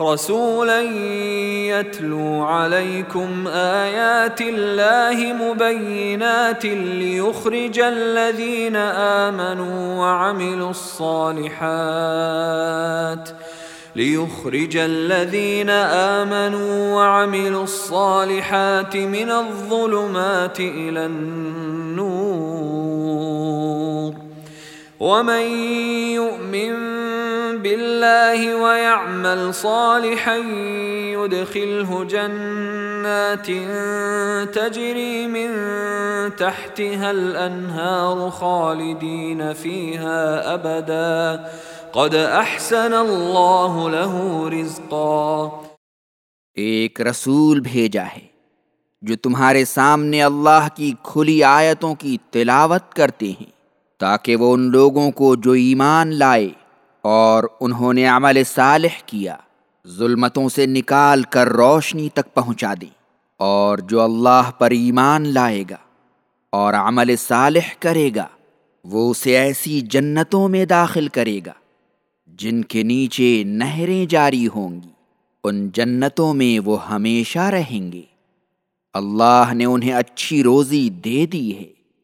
رسولا يتلو عليكم آيات الله مبينات ليخرج الذين آمنوا وعملوا الصالحات ليخرج الذين آمنوا وعملوا الصالحات من الظلمات إلى النور ومن يؤمن بالله ويعمل صالحا يدخله جنات تجري من تحتها الأنهار خالدين فيها أبدا. قد أحسن الله له رزقا. ایک رسول بھیجا ہے جو تمہارے سامنے اللہ کی کھلی آیتوں کی تلاوت کرتے ہیں تاکہ وہ ان لوگوں کو جو ایمان لائے اور انہوں نے عمل صالح کیا، ظلمتوں سے نکال کر روشنی تک پہنچا دیں۔ اور جو اللہ پر ایمان لائے گا اور عمل صالح کرے گا، وہ اسے ایسی جنتوں میں داخل کرے گا جن کے نیچے نہریں جاری ہوں گی۔ ان جنتوں میں وہ ہمیشہ رہیں گے۔ اللہ نے انہیں اچھی روزی دے دی ہے۔